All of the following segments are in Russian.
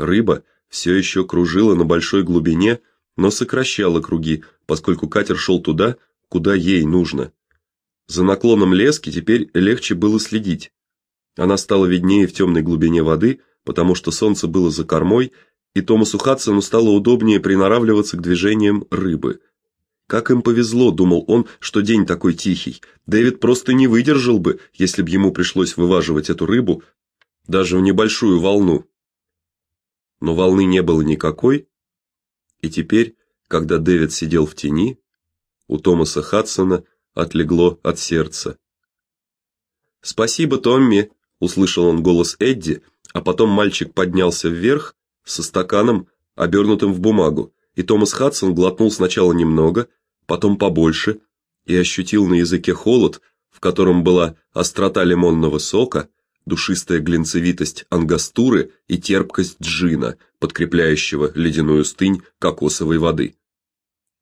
Рыба все еще кружила на большой глубине, но сокращала круги, поскольку катер шел туда, куда ей нужно. За наклоном лески теперь легче было следить. Она стала виднее в темной глубине воды, потому что солнце было за кормой, и Томасу Хадсону стало удобнее приноравливаться к движениям рыбы. Как им повезло, думал он, что день такой тихий. Дэвид просто не выдержал бы, если бы ему пришлось вываживать эту рыбу даже в небольшую волну. Но волны не было никакой, и теперь, когда Дэвид сидел в тени, у Томаса Хадсона отлегло от сердца. "Спасибо, Томми", услышал он голос Эдди, а потом мальчик поднялся вверх со стаканом, обернутым в бумагу, и Томас Хадсон глотнул сначала немного, потом побольше и ощутил на языке холод, в котором была острота лимонного сока, душистая глинцевитость ангастуры и терпкость джина, подкрепляющего ледяную стынь кокосовой воды.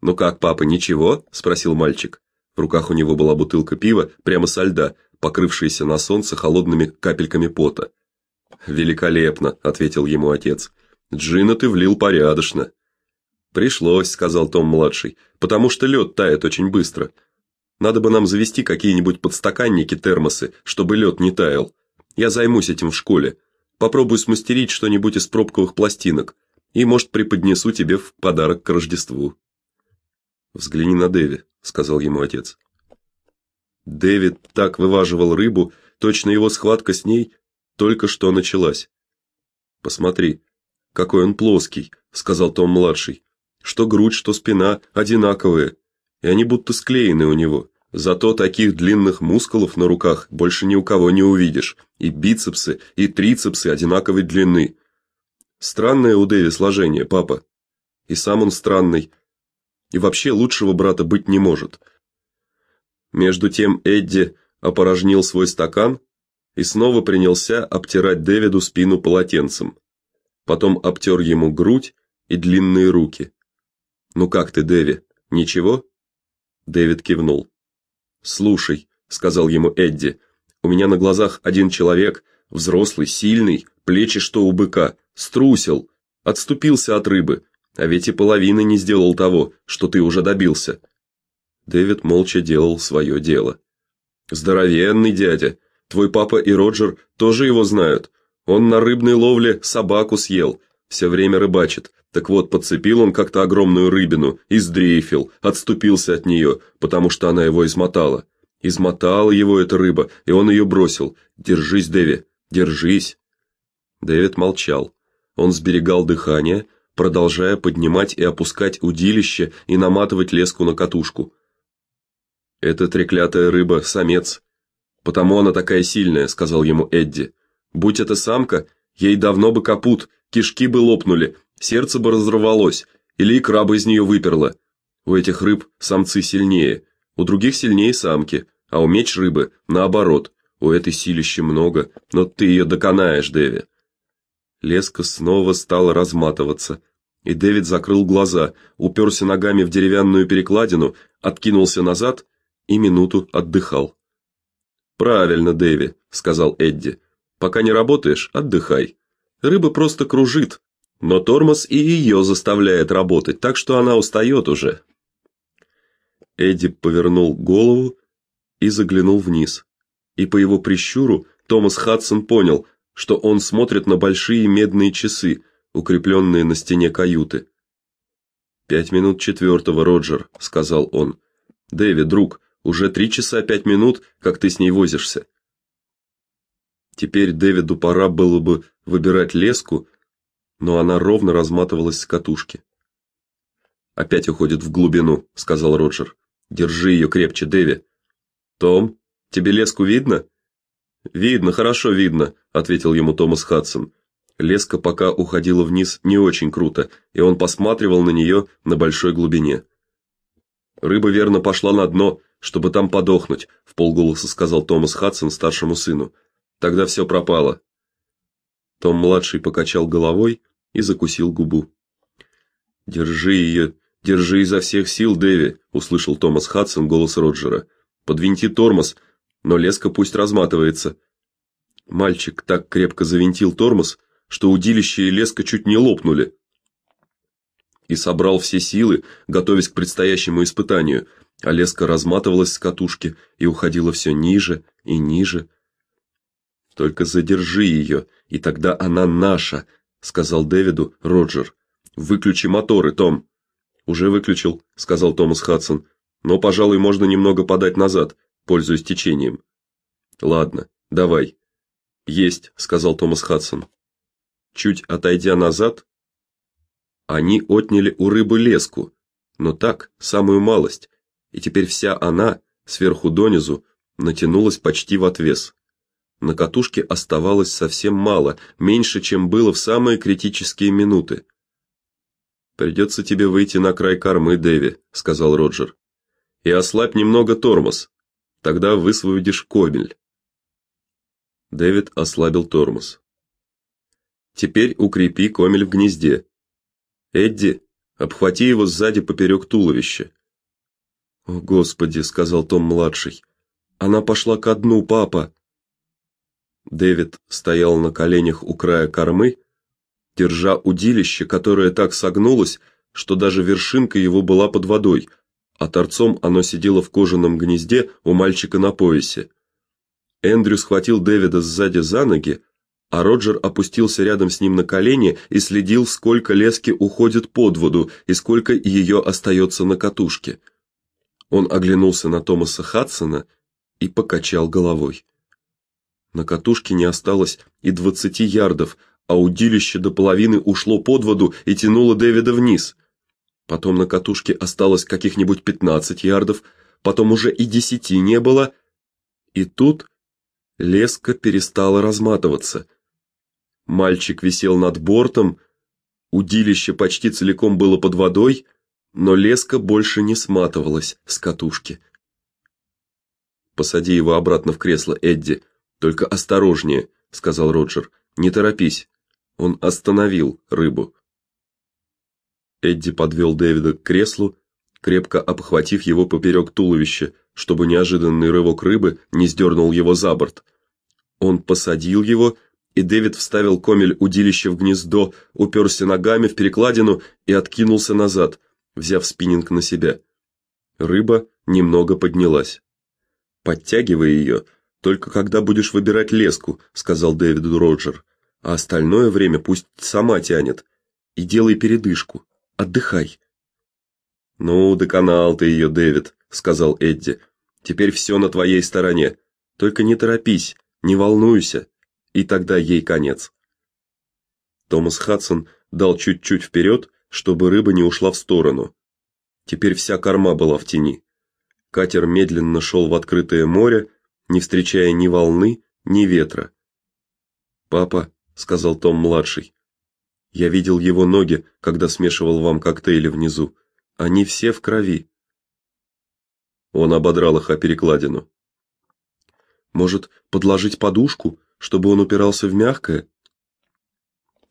"Ну как, папа, ничего?" спросил мальчик. В руках у него была бутылка пива прямо со льда, покрывшаяся на солнце холодными капельками пота. "Великолепно", ответил ему отец. "Джина ты влил порядочно". Пришлось, сказал Том младший, потому что лед тает очень быстро. Надо бы нам завести какие-нибудь подстаканники, термосы, чтобы лед не таял. Я займусь этим в школе. Попробую смастерить что-нибудь из пробковых пластинок и, может, преподнесу тебе в подарок к Рождеству. Взгляни на Дэви, сказал ему отец. Дэвид так вываживал рыбу, точно его схватка с ней только что началась. Посмотри, какой он плоский, сказал Том младший что грудь, что спина одинаковые, и они будто склеены у него. Зато таких длинных мускулов на руках больше ни у кого не увидишь, и бицепсы, и трицепсы одинаковой длины. Странное у Дэви сложение, папа. И сам он странный. И вообще лучшего брата быть не может. Между тем Эдди опорожнил свой стакан и снова принялся обтирать Дэвиду спину полотенцем. Потом обтер ему грудь и длинные руки. Ну как ты, Дэви? Ничего? Дэвид кивнул. Слушай, сказал ему Эдди. У меня на глазах один человек, взрослый, сильный, плечи что у быка, струсил, отступился от рыбы, а ведь и половины не сделал того, что ты уже добился. Дэвид молча делал свое дело. Здоровенный дядя. Твой папа и Роджер тоже его знают. Он на рыбной ловле собаку съел, все время рыбачит. Так вот, подцепил он как-то огромную рыбину и сдрейфил, отступился от нее, потому что она его измотала. Измотала его эта рыба, и он ее бросил. Держись, Дэви, держись. Дэвид молчал. Он сберегал дыхание, продолжая поднимать и опускать удилище и наматывать леску на катушку. Эта треклятая рыба самец. Потому она такая сильная, сказал ему Эдди. Будь это самка, ей давно бы капут, кишки бы лопнули, сердце бы разорвалось, или икра бы из нее выперла. У этих рыб самцы сильнее, у других сильнее самки, а у меч рыбы наоборот. У этой силища много, но ты ее доконаешь, Дэви. Леска снова стала разматываться, и Дэвид закрыл глаза, уперся ногами в деревянную перекладину, откинулся назад и минуту отдыхал. Правильно, Дэви, сказал Эдди. Пока не работаешь, отдыхай. Рыба просто кружит, но тормоз и ее заставляет работать, так что она устает уже. Эдди повернул голову и заглянул вниз. И по его прищуру Томас Хадсон понял, что он смотрит на большие медные часы, укрепленные на стене каюты. «Пять минут четвертого, Роджер», — сказал он. «Дэви, друг, уже три часа пять минут, как ты с ней возишься». Теперь Дэвиду пора было бы выбирать леску но она ровно разматывалась с катушки. Опять уходит в глубину, сказал Роджер. Держи ее крепче, Дэви. Том, тебе леску видно? Видно, хорошо видно, ответил ему Томас Хадсон. Леска пока уходила вниз не очень круто, и он посматривал на нее на большой глубине. Рыба верно пошла на дно, чтобы там подохнуть, В полголоса сказал Томас Хадсон старшему сыну. Тогда все пропало. Том младший покачал головой и закусил губу. Держи ее, держи изо всех сил, Дэви, услышал Томас Хадсон голос Роджера. Подвинти тормоз, но леска пусть разматывается. Мальчик так крепко завинтил тормоз, что удилище и леска чуть не лопнули. И собрал все силы, готовясь к предстоящему испытанию, а леска разматывалась с катушки и уходила все ниже и ниже. Только задержи ее, и тогда она наша, сказал Дэвиду Роджер. Выключи моторы, Том. Уже выключил, сказал Томас Хадсон. Но, пожалуй, можно немного подать назад, пользуясь течением. Ладно, давай. Есть, сказал Томас Хадсон. Чуть отойдя назад, они отняли у рыбы леску, но так, самую малость, и теперь вся она, сверху донизу, натянулась почти в отвес. На катушке оставалось совсем мало, меньше, чем было в самые критические минуты. Придется тебе выйти на край кормы, Дэви, сказал Роджер. И ослабь немного тормоз. Тогда высвободишь кобель. Дэвид ослабил тормоз. Теперь укрепи комель в гнезде. Эдди, обхвати его сзади поперек туловища. О, господи, сказал Том младший. Она пошла ко дну, папа. Дэвид стоял на коленях у края кормы, держа удилище, которое так согнулось, что даже вершинка его была под водой, а торцом оно сидело в кожаном гнезде у мальчика на поясе. Эндрю схватил Дэвида сзади за ноги, а Роджер опустился рядом с ним на колени и следил, сколько лески уходит под воду и сколько ее остается на катушке. Он оглянулся на Томаса Хадсона и покачал головой. На катушке не осталось и двадцати ярдов, а удилище до половины ушло под воду и тянуло Дэвида вниз. Потом на катушке осталось каких-нибудь пятнадцать ярдов, потом уже и десяти не было. И тут леска перестала разматываться. Мальчик висел над бортом, удилище почти целиком было под водой, но леска больше не сматывалась с катушки. Посади его обратно в кресло, Эдди. Только осторожнее, сказал Роджер. Не торопись. Он остановил рыбу. Эдди подвел Дэвида к креслу, крепко обхватив его поперек туловища, чтобы неожиданный рывок рыбы не сдернул его за борт. Он посадил его, и Дэвид вставил комель удилища в гнездо, уперся ногами в перекладину и откинулся назад, взяв спиннинг на себя. Рыба немного поднялась. Подтягивай ее, только когда будешь выбирать леску, сказал Дэвиду Роджер. А остальное время пусть сама тянет. И делай передышку. Отдыхай. Ну, доконал ты ее, Дэвид, сказал Эдди. Теперь все на твоей стороне. Только не торопись, не волнуйся, и тогда ей конец. Томас Хадсон дал чуть-чуть вперед, чтобы рыба не ушла в сторону. Теперь вся корма была в тени. Катер медленно шел в открытое море, не встречая ни волны, ни ветра. "Папа", сказал Том младший. "Я видел его ноги, когда смешивал вам коктейли внизу. Они все в крови". Он ободрал их о перекладину. Может, подложить подушку, чтобы он упирался в мягкое?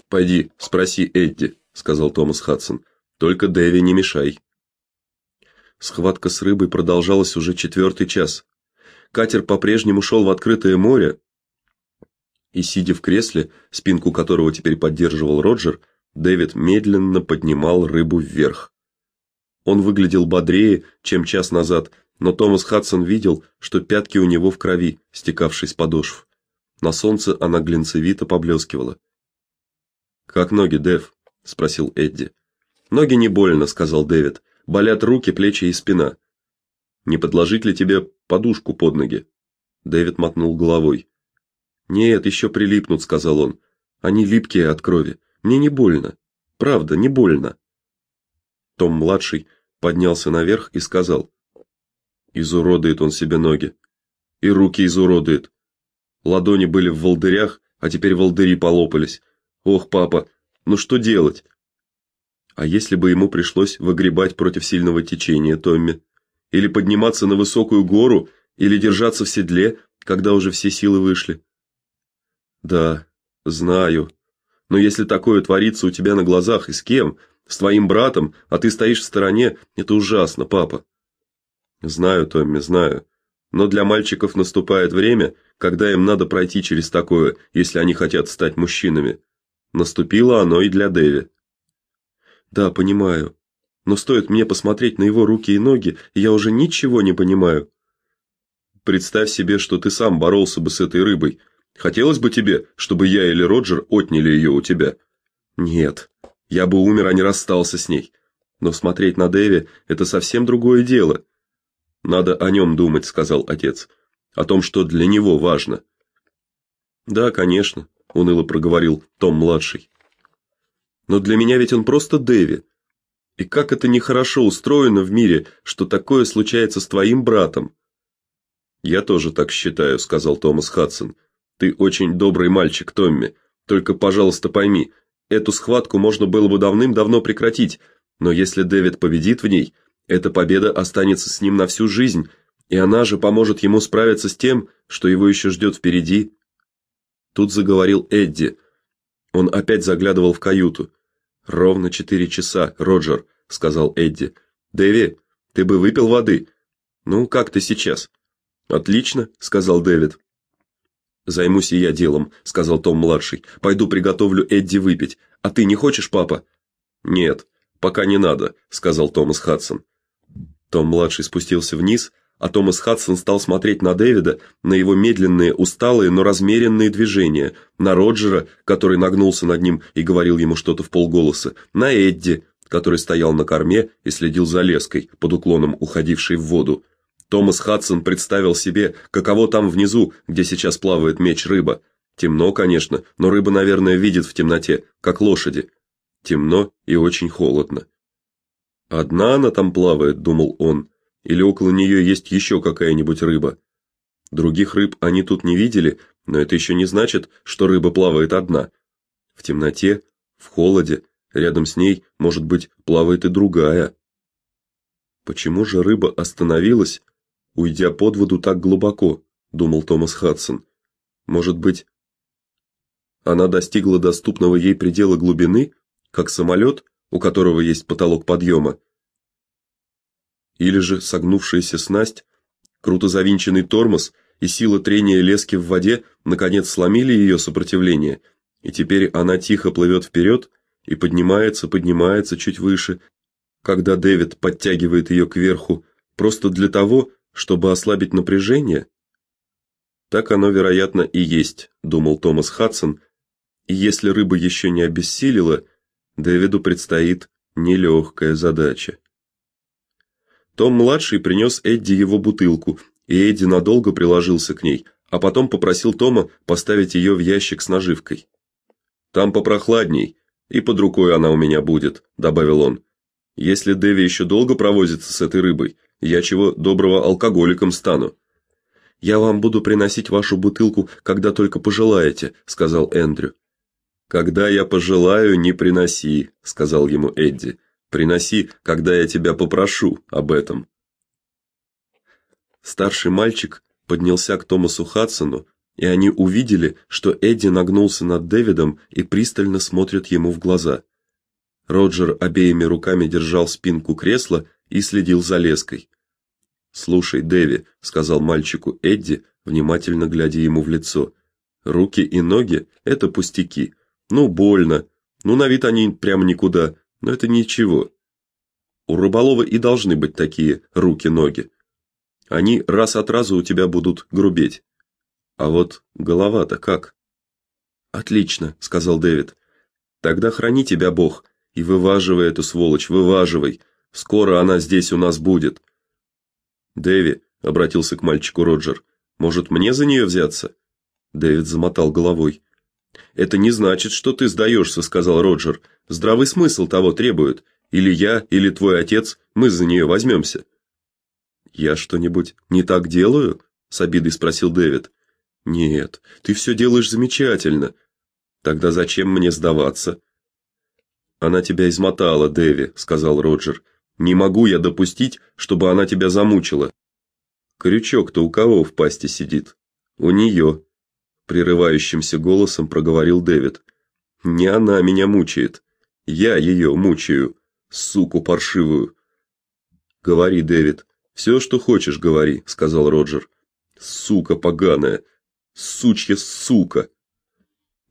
Пойди, спроси Эдди, сказал Томас Хадсон. Только Дэви не мешай. Схватка с рыбой продолжалась уже четвертый час. Катер по-прежнему шел в открытое море, и сидя в кресле, спинку которого теперь поддерживал Роджер, Дэвид медленно поднимал рыбу вверх. Он выглядел бодрее, чем час назад, но Томас Хадсон видел, что пятки у него в крови, стекавшей с подошв. На солнце она глинцевито поблескивала. Как ноги, Дэв? спросил Эдди. Ноги не больно, сказал Дэвид. Болят руки, плечи и спина. Не подложить ли тебе подушку под ноги? Дэвид мотнул головой. Нет, еще прилипнут, сказал он. Они липкие от крови. Мне не больно. Правда, не больно. Том младший поднялся наверх и сказал: Изуродует он себе ноги. И руки изуродует. Ладони были в волдырях, а теперь волдыри полопались. Ох, папа, ну что делать? А если бы ему пришлось выгребать против сильного течения, Томми? Или подниматься на высокую гору, или держаться в седле, когда уже все силы вышли. Да, знаю. Но если такое творится у тебя на глазах и с кем? С твоим братом, а ты стоишь в стороне, это ужасно, папа. Знаю, Томми, знаю. Но для мальчиков наступает время, когда им надо пройти через такое, если они хотят стать мужчинами. Наступило оно и для Дэви. Да, понимаю. Но стоит мне посмотреть на его руки и ноги, и я уже ничего не понимаю. Представь себе, что ты сам боролся бы с этой рыбой. Хотелось бы тебе, чтобы я или Роджер отняли ее у тебя? Нет. Я бы умер, а не расстался с ней. Но смотреть на Дэви это совсем другое дело. Надо о нем думать, сказал отец. О том, что для него важно. Да, конечно, уныло проговорил Том младший. Но для меня ведь он просто Дэви. И как это нехорошо устроено в мире, что такое случается с твоим братом. Я тоже так считаю, сказал Томас Хадсон. Ты очень добрый мальчик, Томми. Только, пожалуйста, пойми, эту схватку можно было бы давным-давно прекратить, но если Дэвид победит в ней, эта победа останется с ним на всю жизнь, и она же поможет ему справиться с тем, что его еще ждет впереди. Тут заговорил Эдди. Он опять заглядывал в каюту. Ровно четыре часа, Роджер, сказал Эдди. Дэви, ты бы выпил воды. Ну, как ты сейчас? Отлично, сказал Дэвид. Займусь и я делом, сказал Том младший. Пойду приготовлю Эдди выпить. А ты не хочешь, папа? Нет, пока не надо, сказал Томас Хадсон. Том младший спустился вниз, а Томас Хадсон стал смотреть на Дэвида, на его медленные, усталые, но размеренные движения, на Роджера, который нагнулся над ним и говорил ему что-то в полголоса, на Эдди, который стоял на корме и следил за леской, под уклоном уходившей в воду. Томас Хадсон представил себе, каково там внизу, где сейчас плавает меч-рыба. Темно, конечно, но рыба, наверное, видит в темноте, как лошади. Темно и очень холодно. Одна она там плавает, думал он. Или около нее есть еще какая-нибудь рыба? Других рыб они тут не видели, но это еще не значит, что рыба плавает одна. В темноте, в холоде, рядом с ней, может быть, плавает и другая. Почему же рыба остановилась, уйдя под воду так глубоко, думал Томас Хадсон. Может быть, она достигла доступного ей предела глубины, как самолет, у которого есть потолок подъема, или же согнувшаяся снасть, круто завинченный тормоз и сила трения лески в воде наконец сломили ее сопротивление, и теперь она тихо плывет вперед и поднимается, поднимается чуть выше, когда Дэвид подтягивает ее кверху, просто для того, чтобы ослабить напряжение. Так оно, вероятно, и есть, думал Томас Хадсон. И если рыба еще не обессилила, Дэвиду предстоит нелегкая задача. Том младший принес Эдди его бутылку, и Эдди надолго приложился к ней, а потом попросил Тома поставить ее в ящик с наживкой. Там попрохладней, и под рукой она у меня будет, добавил он. Если Дэви еще долго провозится с этой рыбой, я чего доброго алкоголиком стану. Я вам буду приносить вашу бутылку, когда только пожелаете, сказал Эндрю. Когда я пожелаю, не приноси, сказал ему Эдди. Приноси, когда я тебя попрошу об этом. Старший мальчик поднялся к Томасу Хадсону, и они увидели, что Эдди нагнулся над Дэвидом и пристально смотрит ему в глаза. Роджер обеими руками держал спинку кресла и следил за леской. "Слушай, Дэви", сказал мальчику Эдди, внимательно глядя ему в лицо. "Руки и ноги это пустяки. Ну больно. Ну на вид они прямо никуда, но это ничего. У рыболова и должны быть такие руки-ноги. Они раз от раза у тебя будут грубеть. А вот голова-то как? Отлично, сказал Дэвид. Тогда храни тебя Бог и вываживай эту сволочь, вываживай. Скоро она здесь у нас будет. Дэви обратился к мальчику Роджер. Может, мне за нее взяться? Дэвид замотал головой. Это не значит, что ты сдаешься», — сказал Роджер. Здравый смысл того требует. Или я, или твой отец, мы за нее возьмемся». Я что-нибудь не так делаю? с обидой спросил Дэвид. Нет, ты все делаешь замечательно. Тогда зачем мне сдаваться? Она тебя измотала, Дэви, сказал Роджер. Не могу я допустить, чтобы она тебя замучила. Крючок-то у кого в пасти сидит? У нее прерывающимся голосом проговорил Дэвид. Не она меня мучает. Я ее мучаю, суку паршивую. Говори, Дэвид. «Все, что хочешь, говори, сказал Роджер. Сука поганая. Сучья сука.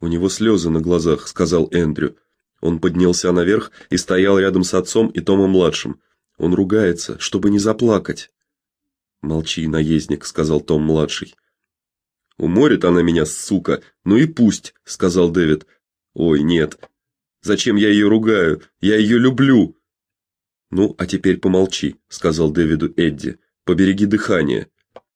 У него слезы на глазах, сказал Эндрю. Он поднялся наверх и стоял рядом с отцом и Томом младшим. Он ругается, чтобы не заплакать. Молчи, наездник, сказал Том младший. Уморит она меня, сука. Ну и пусть, сказал Дэвид. Ой, нет. Зачем я ее ругаю? Я ее люблю. Ну, а теперь помолчи, сказал Дэвиду Эдди. Побереги дыхание.